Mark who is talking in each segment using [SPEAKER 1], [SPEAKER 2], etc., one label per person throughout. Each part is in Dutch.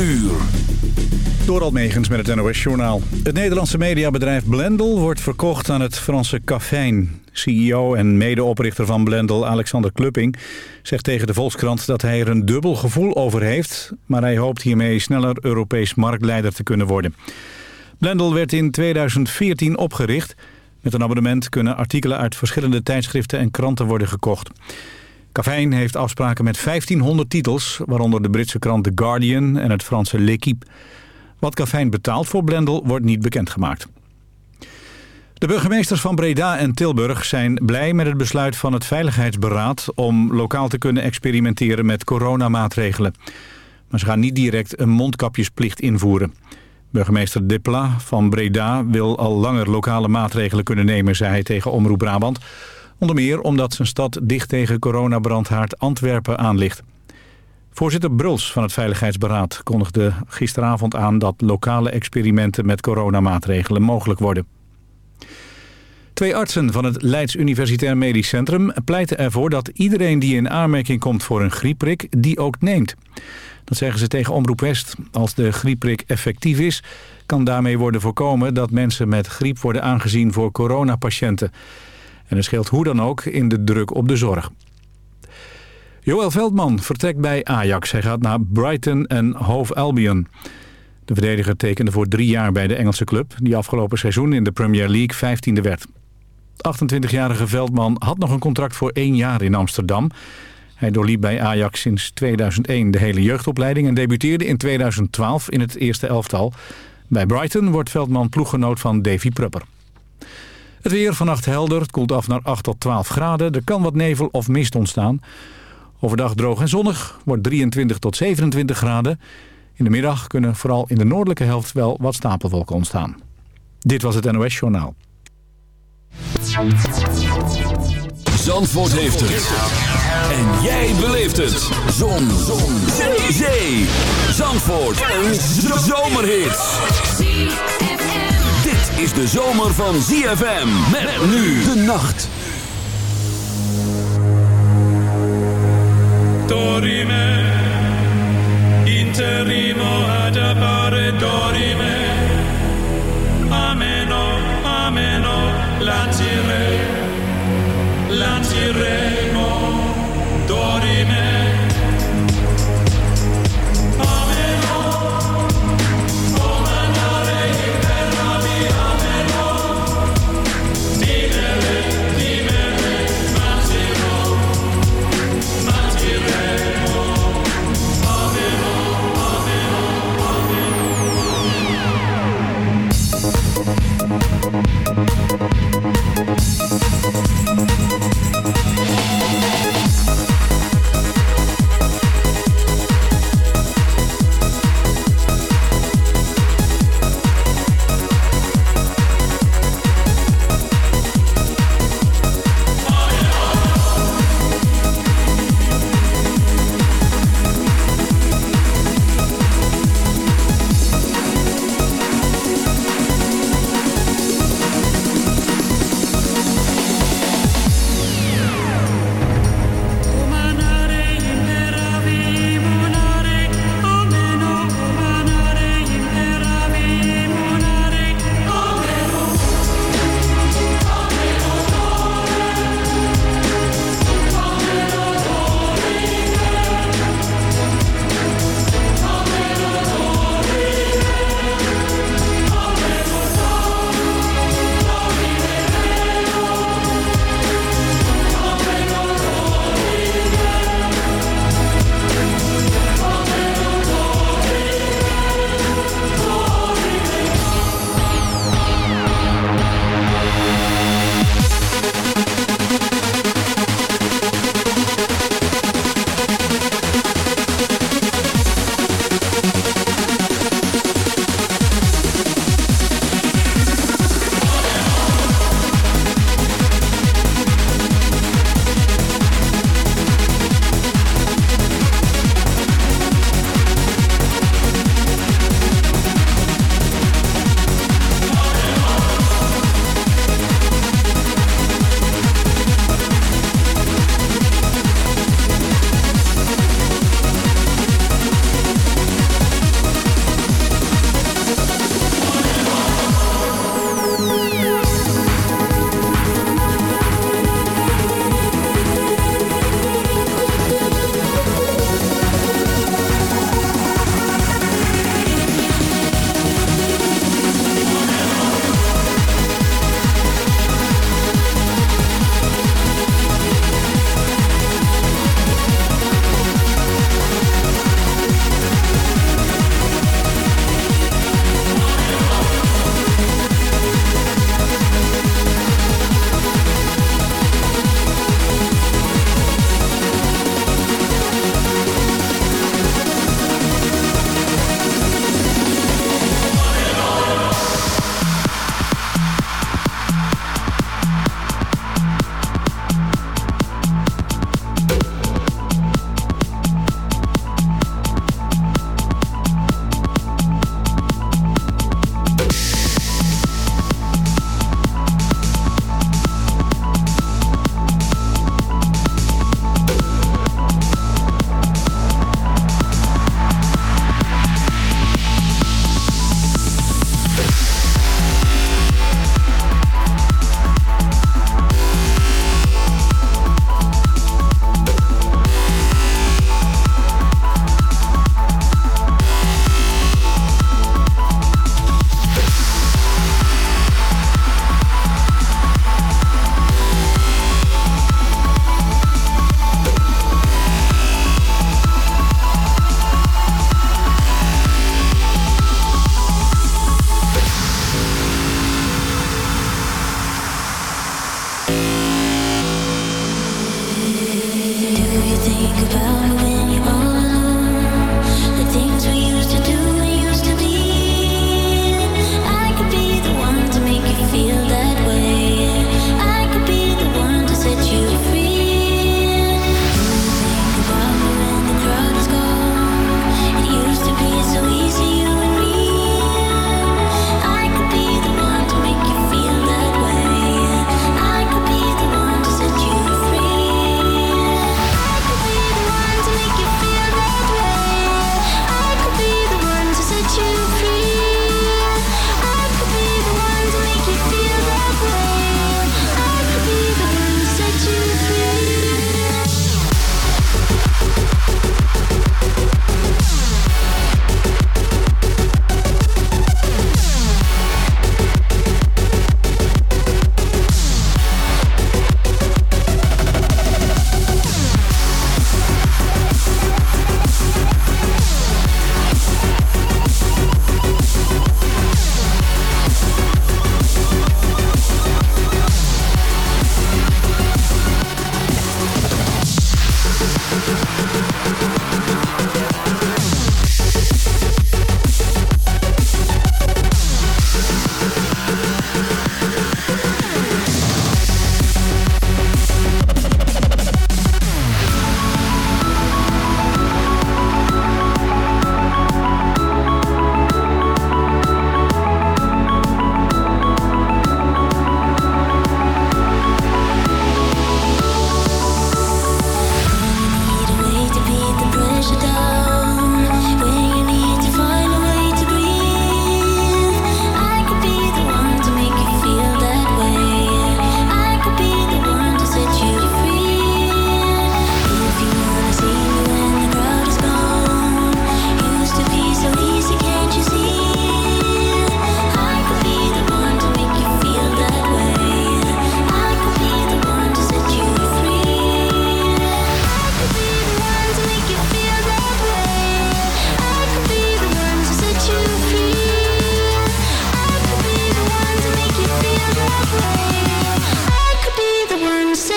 [SPEAKER 1] uur.
[SPEAKER 2] Door Almegens met het NOS-journaal. Het Nederlandse mediabedrijf Blendel wordt verkocht aan het Franse Cafijn. CEO en medeoprichter van Blendel, Alexander Klupping, zegt tegen de Volkskrant dat hij er een dubbel gevoel over heeft... maar hij hoopt hiermee sneller Europees marktleider te kunnen worden. Blendel werd in 2014 opgericht. Met een abonnement kunnen artikelen uit verschillende tijdschriften en kranten worden gekocht. Cafijn heeft afspraken met 1500 titels, waaronder de Britse krant The Guardian en het Franse L'Equipe. Wat Cafijn betaalt voor Blendel wordt niet bekendgemaakt. De burgemeesters van Breda en Tilburg zijn blij met het besluit van het Veiligheidsberaad om lokaal te kunnen experimenteren met coronamaatregelen. Maar ze gaan niet direct een mondkapjesplicht invoeren. Burgemeester Dipla van Breda wil al langer lokale maatregelen kunnen nemen, zei hij tegen Omroep Brabant. Onder meer omdat zijn stad dicht tegen coronabrandhaard Antwerpen aan ligt. Voorzitter Bruls van het Veiligheidsberaad kondigde gisteravond aan... dat lokale experimenten met coronamaatregelen mogelijk worden. Twee artsen van het Leids Universitair Medisch Centrum pleiten ervoor dat iedereen die in aanmerking komt voor een griepprik die ook neemt. Dat zeggen ze tegen Omroep West. Als de griepprik effectief is, kan daarmee worden voorkomen dat mensen met griep worden aangezien voor coronapatiënten. En er scheelt hoe dan ook in de druk op de zorg. Joël Veldman vertrekt bij Ajax. Hij gaat naar Brighton en Hove Albion. De verdediger tekende voor drie jaar bij de Engelse club... die afgelopen seizoen in de Premier League 15e werd. 28-jarige Veldman had nog een contract voor één jaar in Amsterdam. Hij doorliep bij Ajax sinds 2001 de hele jeugdopleiding... en debuteerde in 2012 in het eerste elftal. Bij Brighton wordt Veldman ploeggenoot van Davy Prupper. Het weer vannacht helder, het koelt af naar 8 tot 12 graden. Er kan wat nevel of mist ontstaan. Overdag droog en zonnig, wordt 23 tot 27 graden. In de middag kunnen vooral in de noordelijke helft wel wat stapelwolken ontstaan. Dit was het NOS Journaal.
[SPEAKER 1] Zandvoort heeft het. En jij beleeft het. Zon. Zon. Zee. Zandvoort. Een zomerhit. Is de zomer van ZFM. Met nu de nacht.
[SPEAKER 3] dorime, interrimo ad appare dorime. Ameno, ameno, lancire, lanciremo, dorime.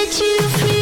[SPEAKER 1] let you free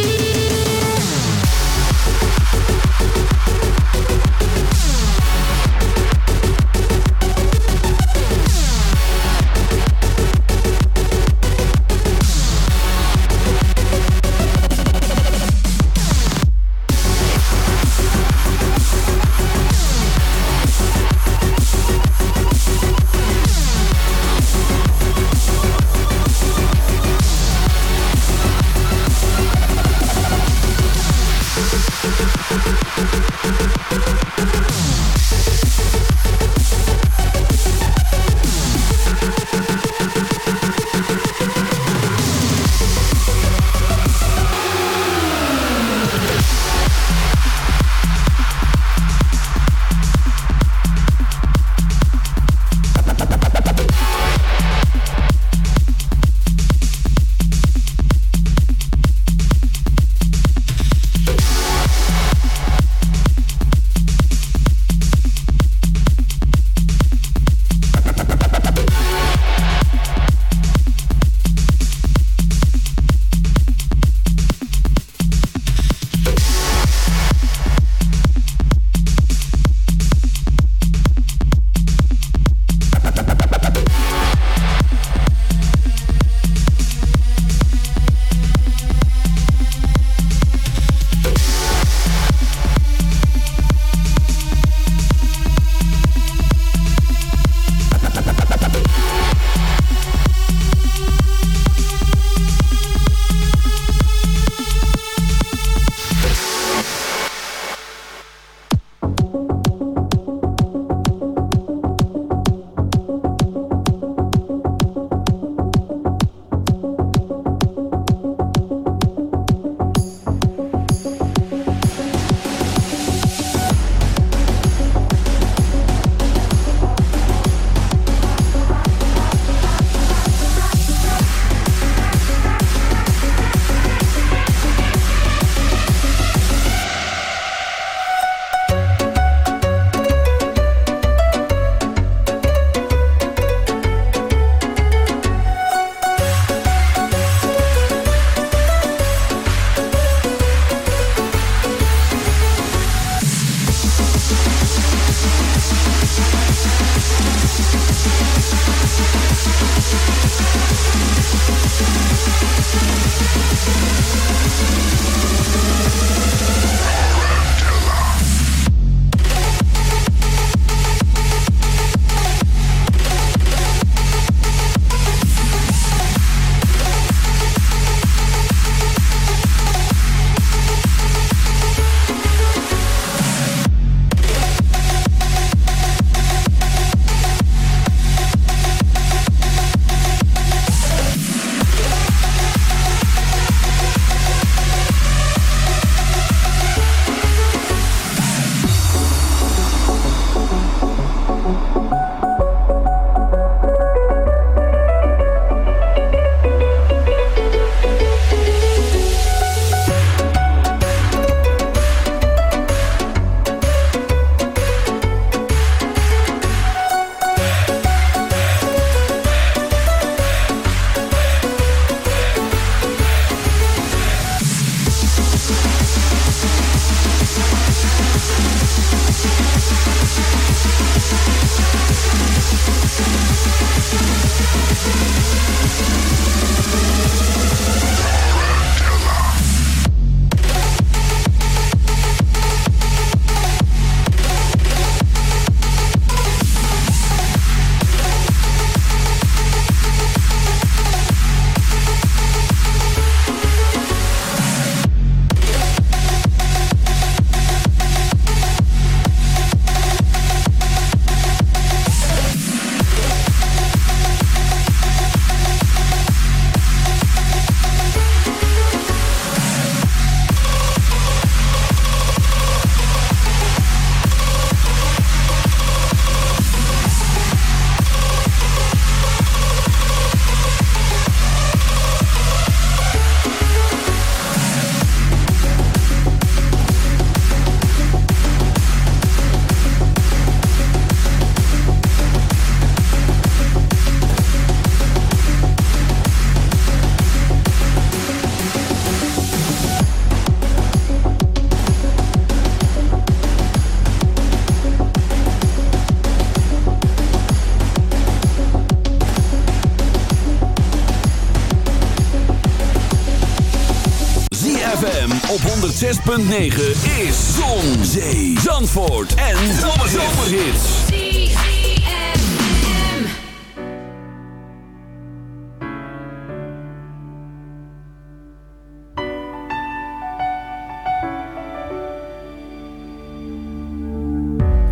[SPEAKER 1] 9 is Zon, Zee, Zandvoort en Zomerhits.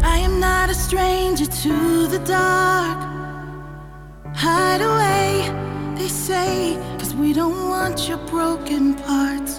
[SPEAKER 4] I am not a stranger to the dark. Hide away, they say, cause we don't want your broken parts.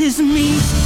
[SPEAKER 4] is me.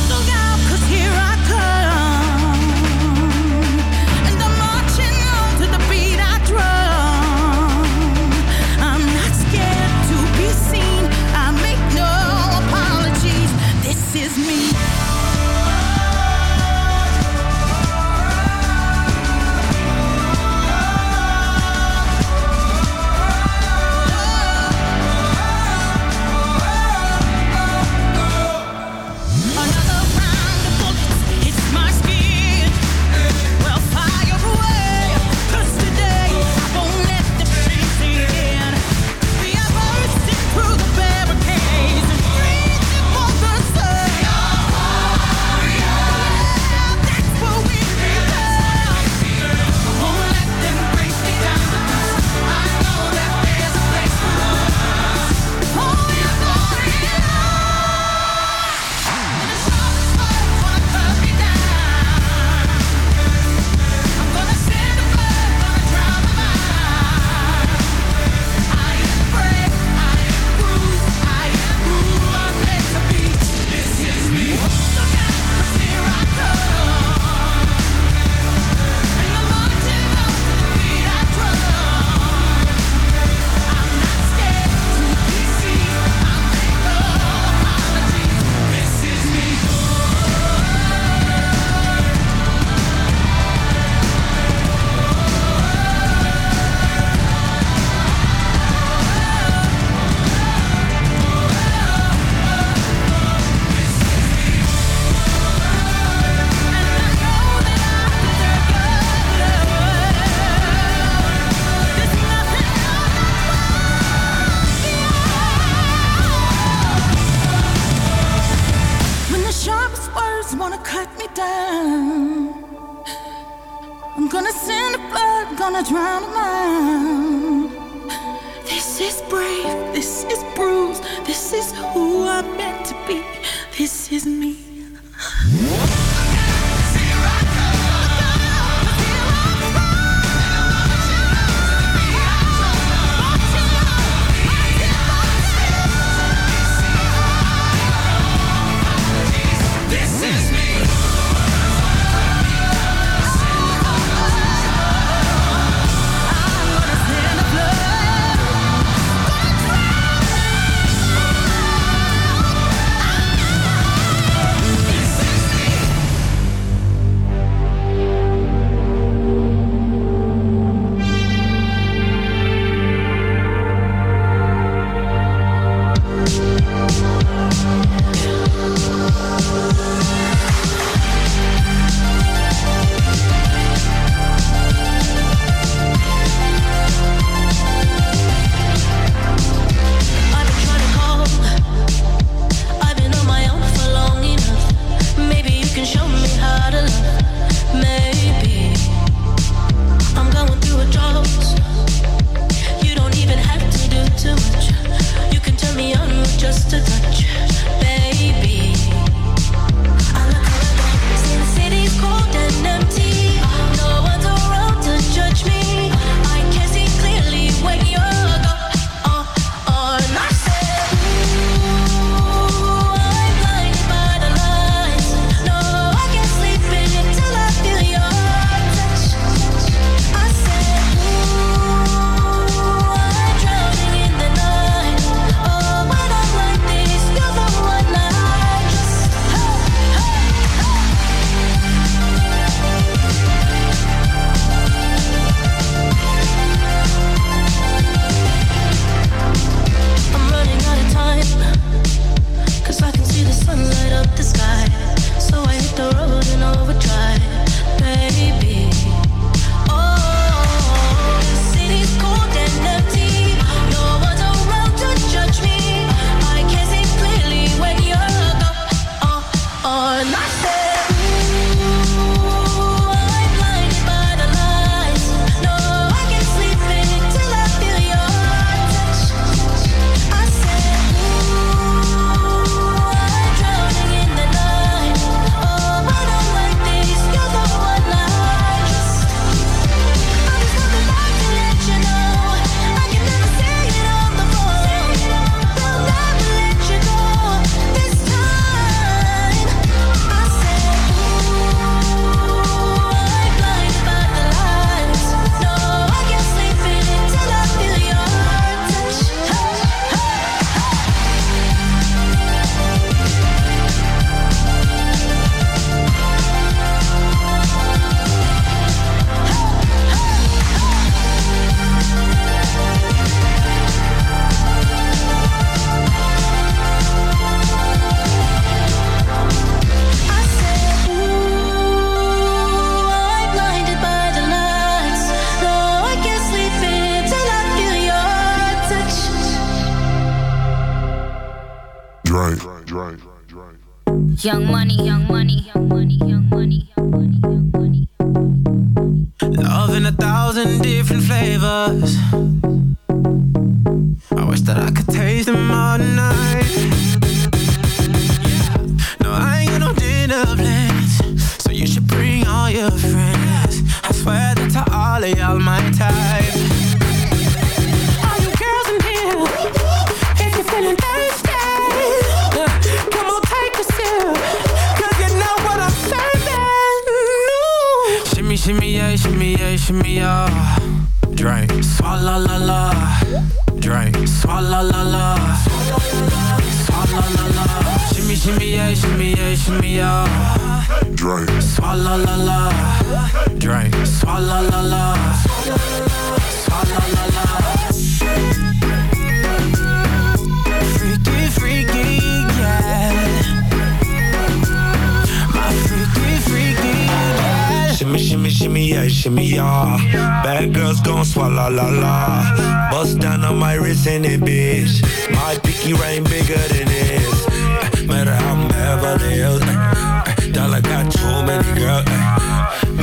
[SPEAKER 5] Shimmy, yeah, shimmy.
[SPEAKER 4] Bad girls gon' swallow la la. Bust down on my wrist in it, bitch. My pinky ring bigger than this. Uh, matter how I'm Beverly Hills. Uh, uh, dollar got too many girls.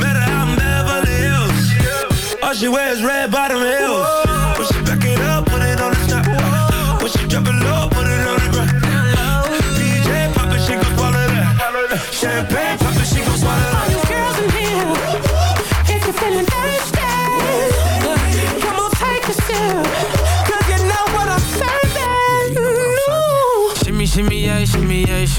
[SPEAKER 4] Matter how I'm Beverly Hills. All she wears red bottom heels. When she back it up, put it on the top. When she drop it low, put it on the ground. DJ pop it, she gon' swallow that. Champagne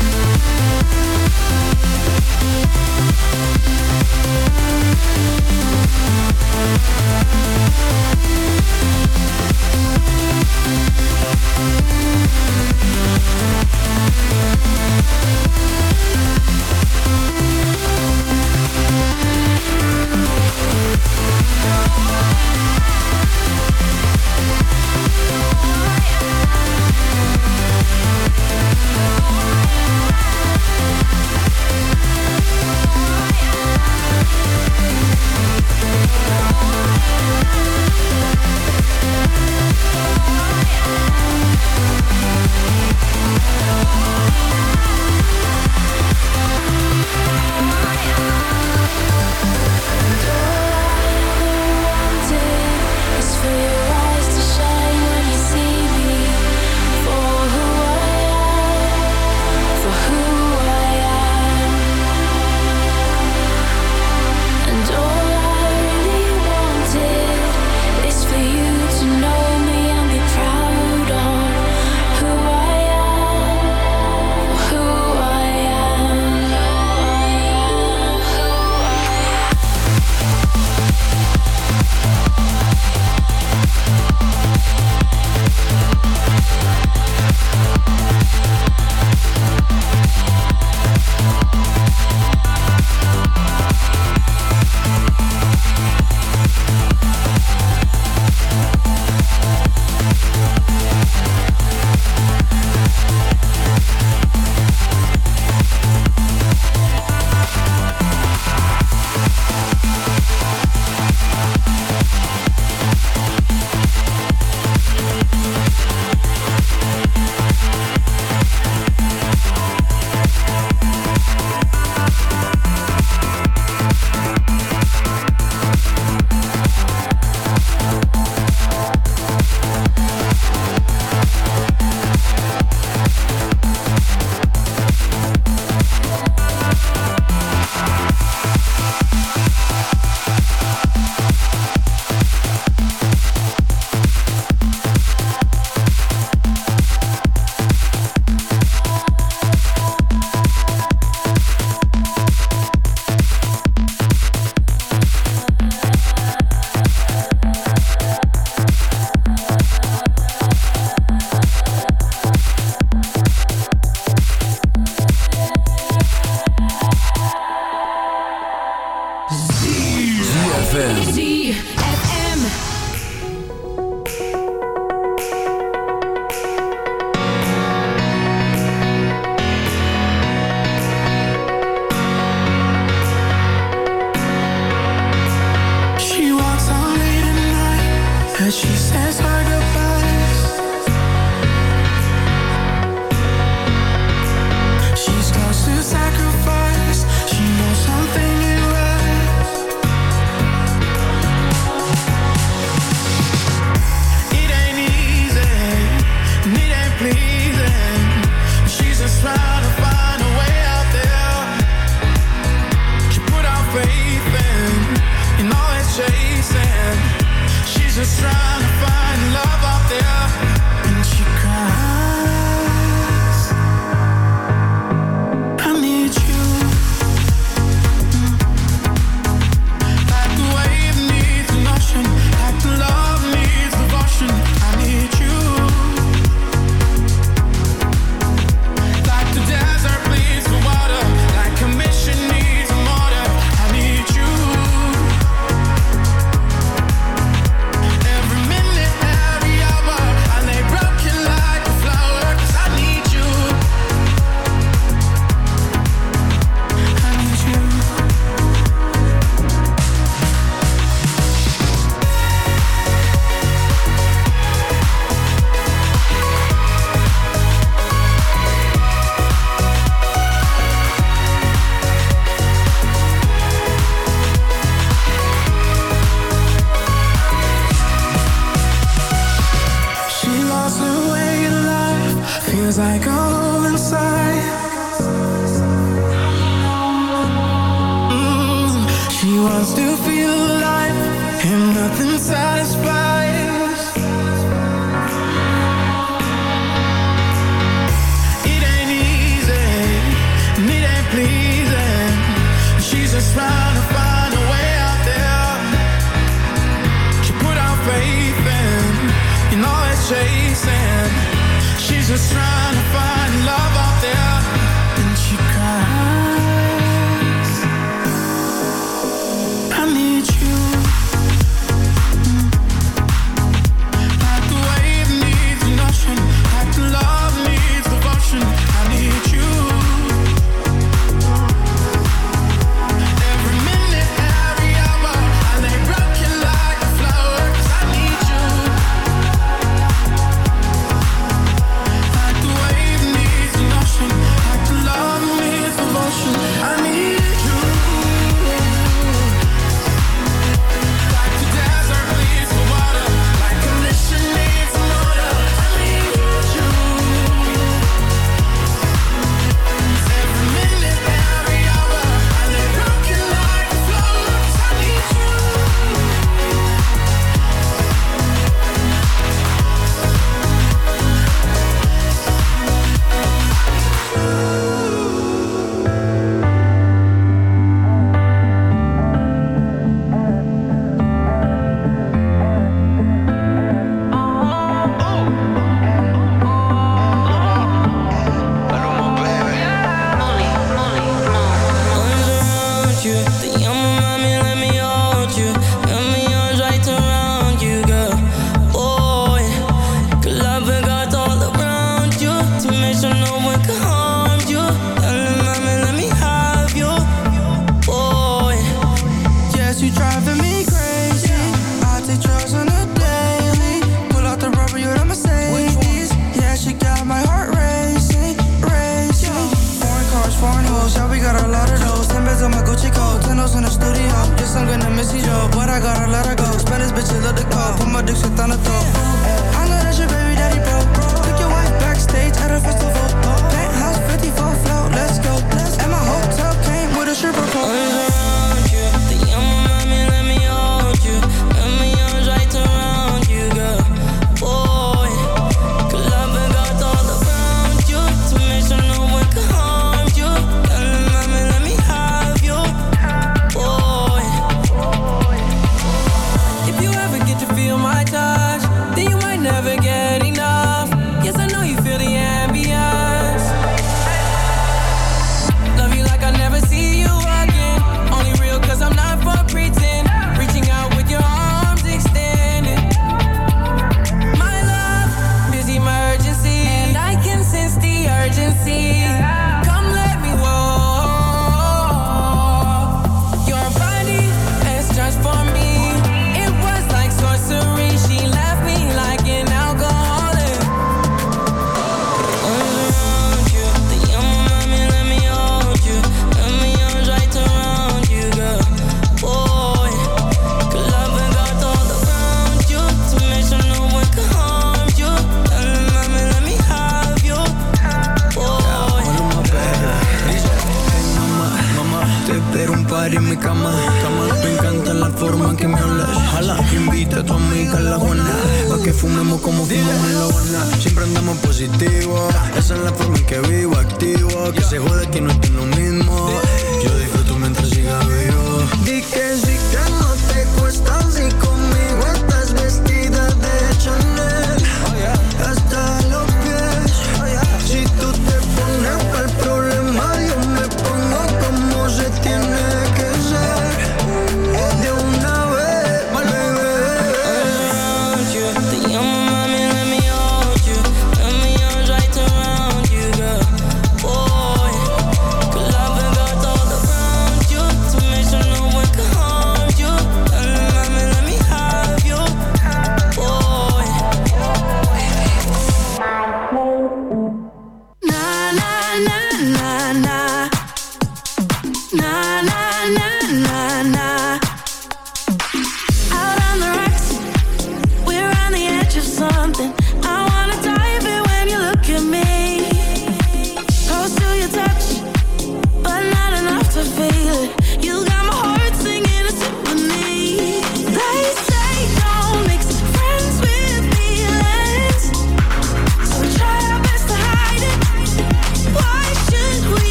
[SPEAKER 6] We'll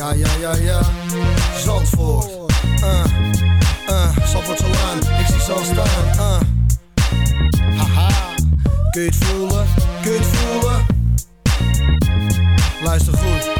[SPEAKER 7] ja, ja, ja, ja. Zandvoort. Uh, uh, Zandvoortse Laan. Ik zie al staan. Uh. Haha. Kun je het voelen? Kun je het voelen? Luister goed.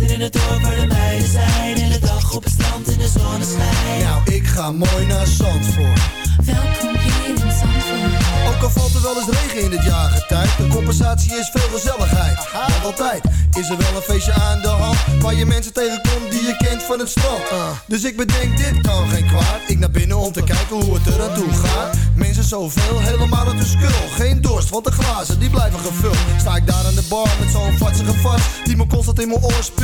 [SPEAKER 8] In het dorp waar de meiden zijn. Hele dag op het strand in de zonneschijn.
[SPEAKER 7] Nou, ik ga mooi naar Zandvoort.
[SPEAKER 6] Welkom hier in Zandvoort.
[SPEAKER 7] Ook al valt er wel eens regen in het jaargetijd. De compensatie is veel gezelligheid. Want altijd is er wel een feestje aan de hand. Waar je mensen tegenkomt die je kent van het strand. Dus ik bedenk, dit kan geen kwaad. Ik naar binnen om te kijken hoe het er aan toe gaat. Mensen zoveel, helemaal uit de skul. Geen dorst, want de glazen die blijven gevuld. Sta ik daar aan de bar met zo'n vatsige vast. Die me constant in mijn oor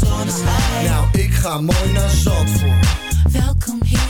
[SPEAKER 7] Nou, ik ga mooi naar Zandvoort.
[SPEAKER 6] Welkom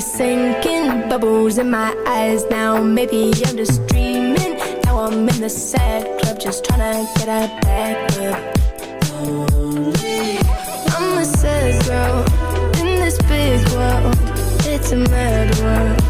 [SPEAKER 9] Sinking. Bubbles in my eyes now. Maybe I'm just dreaming. Now I'm in the sad club, just trying to get a back up. I'm girl in this big world. It's a mad world.